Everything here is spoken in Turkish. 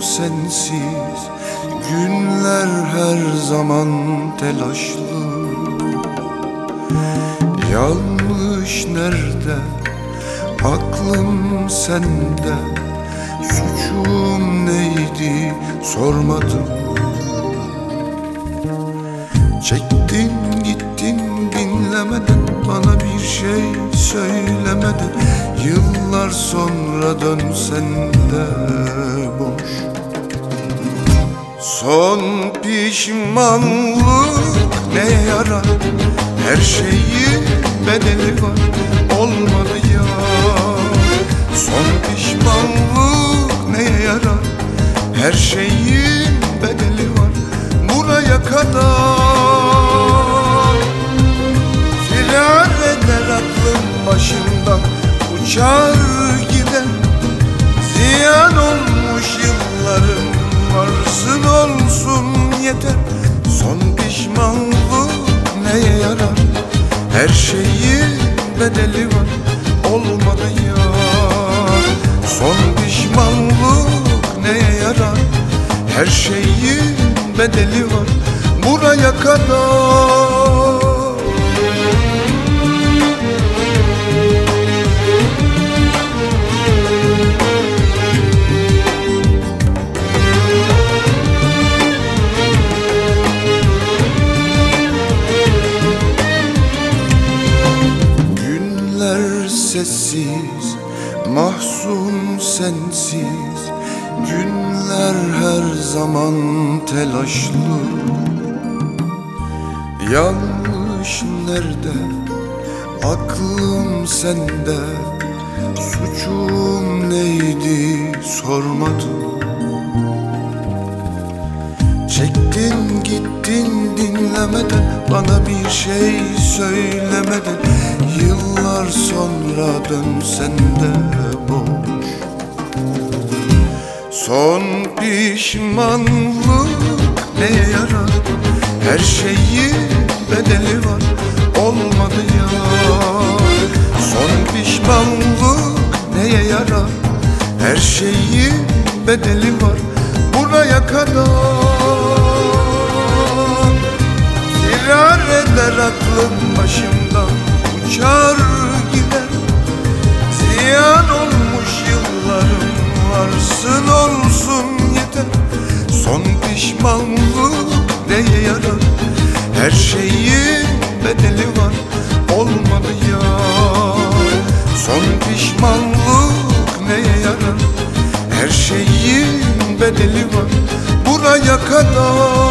sessiz Günler her zaman telaşlı. Yanlış nerede? Aklım sende. Suçum neydi? Sormadım. Çektin gittin dinlemeden şey söylemeden Yıllar sonra dönsen de boş. Son pişmanlık ne yarar Her şeyi bedeli var Olmadı ya. Son pişmanlık ne yarar Her şeyin bedeli var Buraya kadar Uçar gider Ziyan olmuş yıllarım Varsın olsun yeter. Son pişmanlık neye yarar? Her şeyin bedeli var Olmadı ya Son pişmanlık neye yarar? Her şeyin bedeli var Buraya kadar sessiz, mahzun sensiz. Günler her zaman telaşlı. Yanlış nerede, aklım sende. Suçum neydi sormadım. Çektin gittin dinlemeden Bana bir şey söylemeden sonra dönsen de boş. Son pişmanlık neye yarar? Her şeyi bedeli var Olmadı ya. Son pişmanlık neye yarar? Her şeyi bedeli var Buraya kadar. Firar eder aklım başımdan Uçar Son pişmanlık neye yarar? Her şeyin bedeli var Olmadı ya. Son pişmanlık neye yarar? Her şeyin bedeli var Buraya kadar